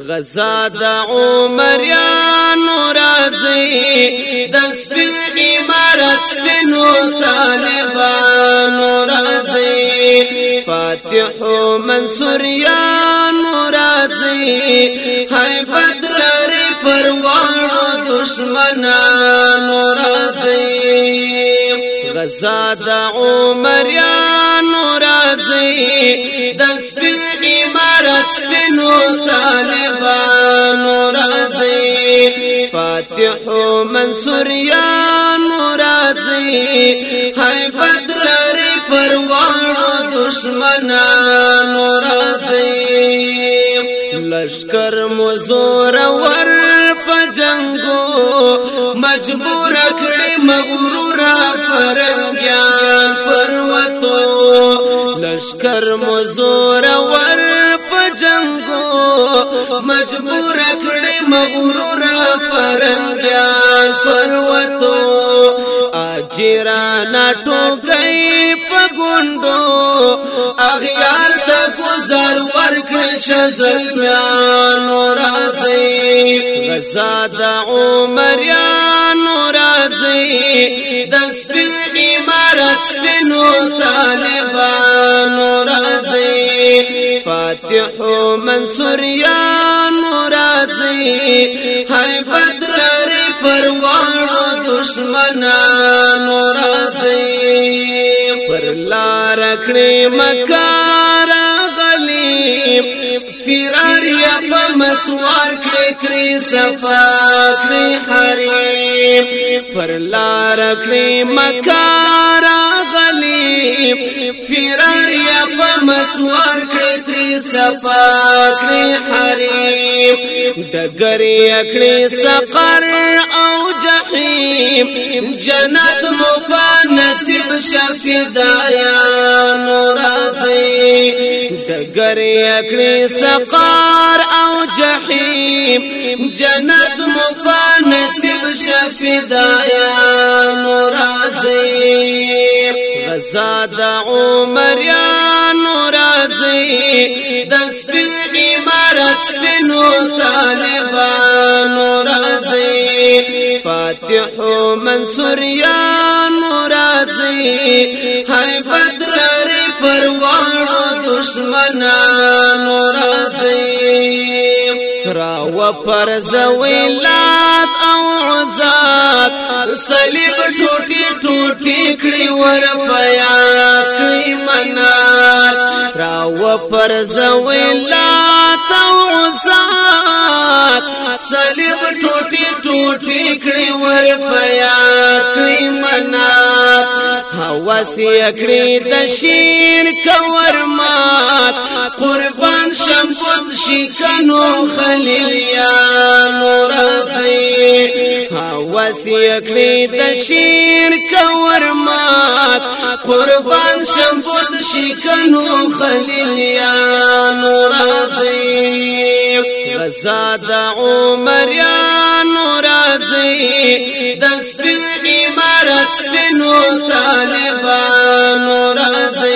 غزا د عمر یا نورازی د سپین امارت سپینو طالبان نورازی فاتح منصور یا نورازی هاي بدر لري پروانو دشمنان نورازی غزا د عمر یا نورازی د سپین سپینو طالبانو راځي فاتح منصوریانو راځي هاي بدر لري پروانو دشمنانو راځي لشکر مزور ور په جنگو مجبور کړي مغرور فرنګیان پروتو لشکر مزور مجبور کړي مغرور فرنګیان پروتو اجرانا ټوګي په ګوندو اغیار د گزار ورکړ شزلمیان راځي غزاد عمر یان راځي د سپین امارت سپینو طالبان فتح منصوریان مرادی هاي بدر لري پروانو دشمنان مرادی پر لار کړې مکار غلی فرار یا په مسوار کړې تری صفات کړې حریم پر لار کړې مکار غلی فرار مسوار کړی تر صفا کړی حریم دګری کړی سقر او جهنم جنت مو په نصیب شفیدایا نور ازي دګری کړی سقر او جهنم جنت مو په نصیب شفیدایا نور ازي آزاد عمریانو راځي د سپین عمارت سپینو طالبانو راځي فاتح منصوریانو راځي هاي بدر پروانو دشمنانو راځي را و پر زویلات او عزات صلیب ټوټي ټوټي کړي ور بیان کړي منات را و پر زویلات او عزات صلیب ټوټي ټوټي کړي ور بیان کړي منات هوا سي کړي د شیر کور مات قربان شمس قد شکنو خليل يا حواس یکلی كورمات قربان شمس قد شکنو خلیلیانو يا غزاد عمر يا رازی د سپین بنو طالبان طالبانو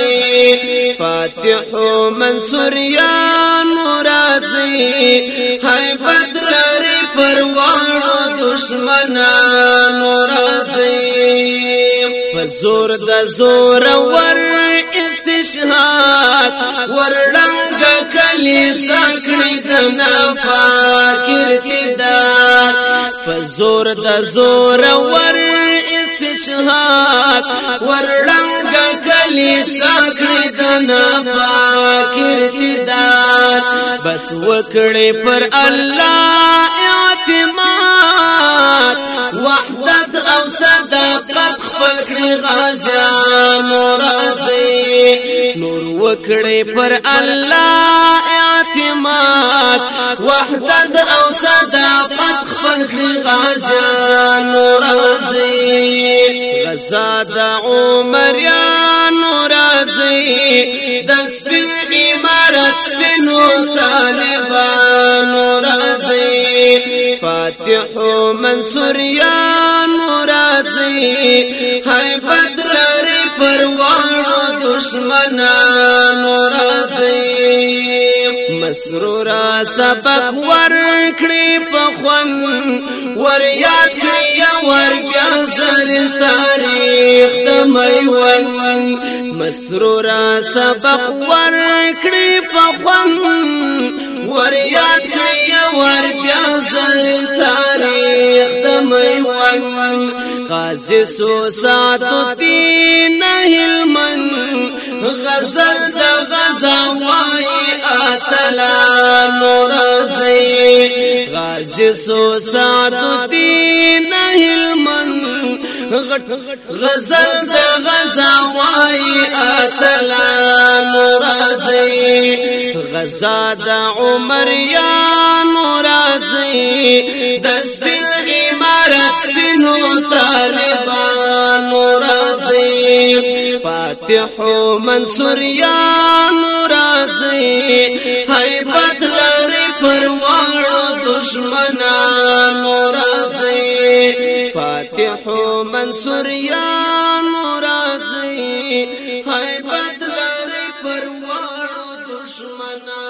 فاتح منصور يا غیبت لري پروانو دشمنانو راځي زور د زور ور استشهاد ورډنګ کلی سکړی د نافاکر تدار فزور د زور ور استشهاد ورډنګ کلی سکړی د نافاکر بس وکړې پر الله اعتماد وحدت او صداقت خپل کړې غزان راځي نور وکړې پر الله اعتماد وحدت او صداقت خپل کړې غزان راځي غزا د عمر یا نور راځي د سپین عمارت سپین فاتح منصوریان مرادی هاي بدر پر وانو دشمنان مسرورا سبق ور کړی په خوان ور یاد کړی ور بیا زر تاریخ د میوند مسرورا سبق ور کړی په خوان ور یاد کړی ور بیا زر تاریخ د میوند قاضي سو سات الدین هلمن غزل د غزا نور زئی غازی سو سعد دین من غزل د غزا وای نور زئی غزا د عمر زئی دس د مارس بنو طالبان نور زئی فاتح منصور نور راځي هيبت لري پرواړو دشمنان راځي فاتح منصور یا راځي هيبت لري پرواړو دشمنان